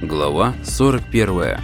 Глава 41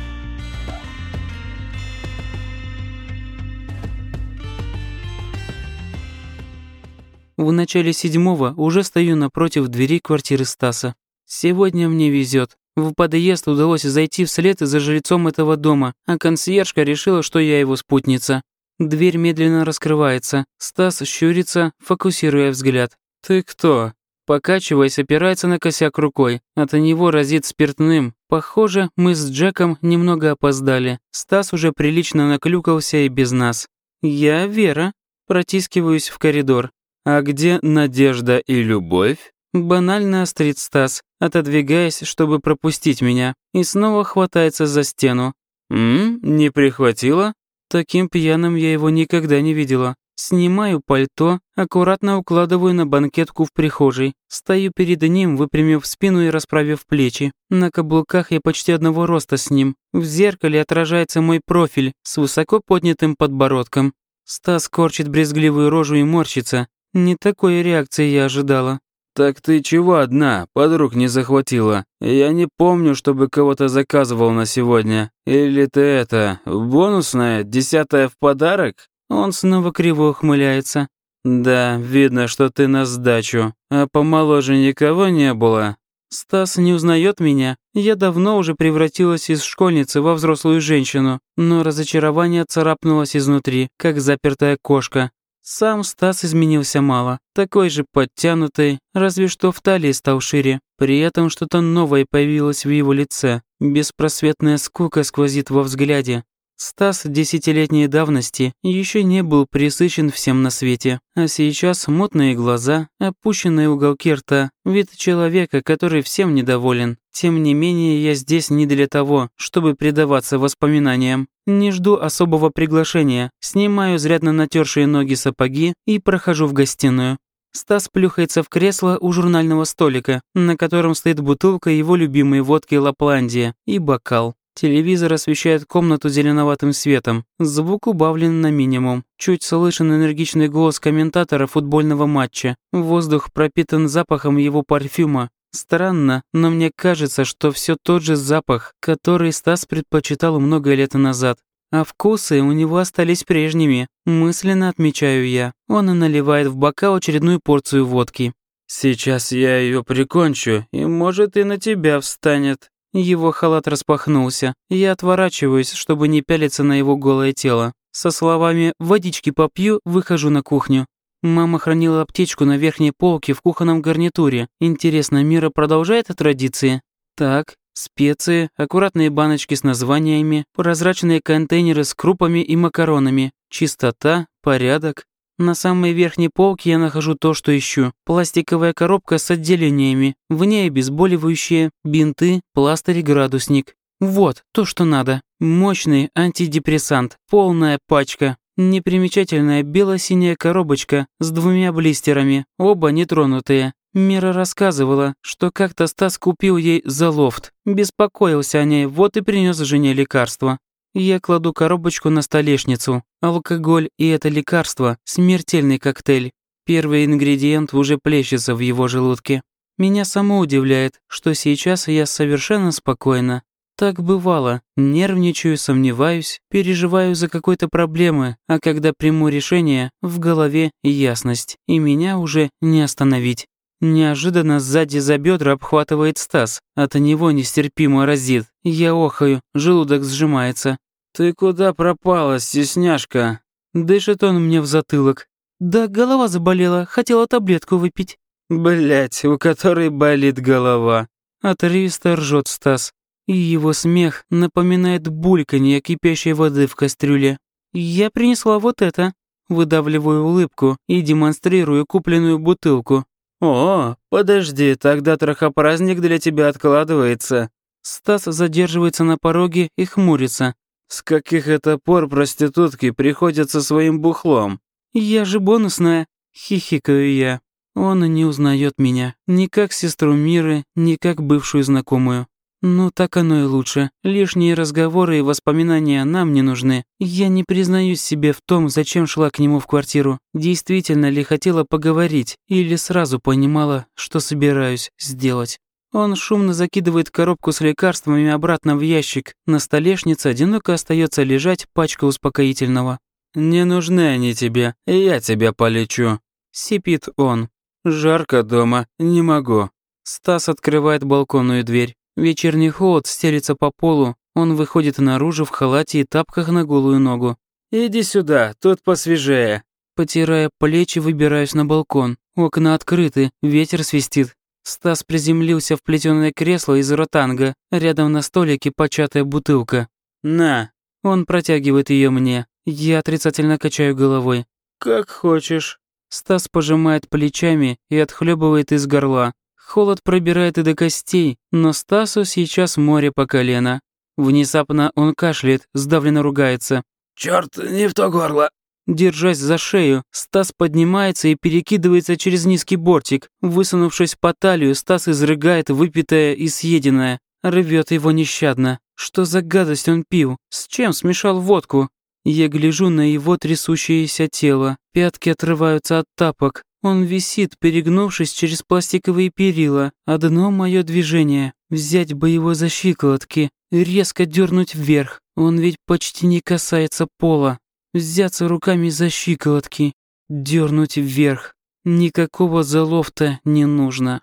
В начале седьмого уже стою напротив двери квартиры Стаса. Сегодня мне везет. В подъезд удалось зайти вслед за жильцом этого дома, а консьержка решила, что я его спутница. Дверь медленно раскрывается. Стас щурится, фокусируя взгляд. «Ты кто?» Покачиваясь, опирается на косяк рукой. От него разит спиртным. Похоже, мы с Джеком немного опоздали. Стас уже прилично наклюкался и без нас. «Я Вера». Протискиваюсь в коридор. «А где Надежда и Любовь?» Банально острит Стас, отодвигаясь, чтобы пропустить меня, и снова хватается за стену. «М? Не прихватила?» Таким пьяным я его никогда не видела. Снимаю пальто, аккуратно укладываю на банкетку в прихожей. Стою перед ним, выпрямив спину и расправив плечи. На каблуках я почти одного роста с ним. В зеркале отражается мой профиль с высоко поднятым подбородком. Стас корчит брезгливую рожу и морщится. Не такой реакции я ожидала. «Так ты чего одна? Подруг не захватила? Я не помню, чтобы кого-то заказывал на сегодня. Или ты это, бонусная, десятая в подарок?» Он снова криво ухмыляется. «Да, видно, что ты на сдачу. А помоложе никого не было?» Стас не узнает меня. Я давно уже превратилась из школьницы во взрослую женщину, но разочарование царапнулось изнутри, как запертая кошка. Сам Стас изменился мало, такой же подтянутый, разве что в талии стал шире. При этом что-то новое появилось в его лице. Беспросветная скука сквозит во взгляде. Стас десятилетней давности еще не был присыщен всем на свете, а сейчас мутные глаза, опущенные уголки рта, вид человека, который всем недоволен. Тем не менее, я здесь не для того, чтобы предаваться воспоминаниям. Не жду особого приглашения, снимаю зрядно натершие ноги сапоги и прохожу в гостиную. Стас плюхается в кресло у журнального столика, на котором стоит бутылка его любимой водки «Лапландия» и бокал. Телевизор освещает комнату зеленоватым светом. Звук убавлен на минимум. Чуть слышен энергичный голос комментатора футбольного матча. Воздух пропитан запахом его парфюма. Странно, но мне кажется, что все тот же запах, который Стас предпочитал много лет назад. А вкусы у него остались прежними. Мысленно отмечаю я. Он и наливает в бокал очередную порцию водки. «Сейчас я ее прикончу, и, может, и на тебя встанет», его халат распахнулся. Я отворачиваюсь, чтобы не пялиться на его голое тело. Со словами «водички попью» выхожу на кухню. Мама хранила аптечку на верхней полке в кухонном гарнитуре. Интересно, Мира продолжает традиции? Так, специи, аккуратные баночки с названиями, прозрачные контейнеры с крупами и макаронами, чистота, порядок. На самой верхней полке я нахожу то, что ищу. Пластиковая коробка с отделениями. В ней обезболивающие, бинты, пластырь и градусник. Вот, то, что надо. Мощный антидепрессант. Полная пачка. Непримечательная бело-синяя коробочка с двумя блистерами, оба нетронутые. Мира рассказывала, что как-то Стас купил ей за лофт. Беспокоился о ней, вот и принес жене лекарство. Я кладу коробочку на столешницу. Алкоголь и это лекарство – смертельный коктейль. Первый ингредиент уже плещется в его желудке. Меня само удивляет, что сейчас я совершенно спокойна. Так бывало. Нервничаю, сомневаюсь, переживаю за какой-то проблемы, а когда приму решение, в голове ясность, и меня уже не остановить. Неожиданно сзади за бедра обхватывает Стас. От него нестерпимо разит. Я охаю, желудок сжимается. «Ты куда пропала, стесняшка?» Дышит он мне в затылок. «Да голова заболела, хотела таблетку выпить». Блять, у которой болит голова. Отрывисто ржет Стас. И его смех напоминает бульканье кипящей воды в кастрюле. «Я принесла вот это». Выдавливаю улыбку и демонстрирую купленную бутылку. «О, подожди, тогда трахопраздник для тебя откладывается». Стас задерживается на пороге и хмурится. «С каких это пор проститутки приходят со своим бухлом?» «Я же бонусная», — хихикаю я. Он не узнает меня, ни как сестру Миры, ни как бывшую знакомую. Ну, так оно и лучше. Лишние разговоры и воспоминания нам не нужны. Я не признаюсь себе в том, зачем шла к нему в квартиру. Действительно ли хотела поговорить, или сразу понимала, что собираюсь сделать. Он шумно закидывает коробку с лекарствами обратно в ящик. На столешнице одиноко остается лежать пачка успокоительного. «Не нужны они тебе, я тебя полечу», — сипит он. «Жарко дома, не могу». Стас открывает балконную дверь. Вечерний холод стелится по полу. Он выходит наружу в халате и тапках на голую ногу. «Иди сюда, тут посвежее». Потирая плечи, выбираюсь на балкон. Окна открыты, ветер свистит. Стас приземлился в плетеное кресло из ротанга. Рядом на столике початая бутылка. «На». Он протягивает ее мне. Я отрицательно качаю головой. «Как хочешь». Стас пожимает плечами и отхлебывает из горла. Холод пробирает и до костей, но Стасу сейчас море по колено. Внезапно он кашляет, сдавленно ругается. «Чёрт, не в то горло!» Держась за шею, Стас поднимается и перекидывается через низкий бортик. Высунувшись по талию, Стас изрыгает выпитое и съеденное. Рвет его нещадно. Что за гадость он пил? С чем смешал водку? Я гляжу на его трясущееся тело. Пятки отрываются от тапок. Он висит, перегнувшись через пластиковые перила. Одно мое движение — взять бы его за щиколотки, резко дернуть вверх. Он ведь почти не касается пола взяться руками за щиколотки, дернуть вверх. Никакого залофта не нужно.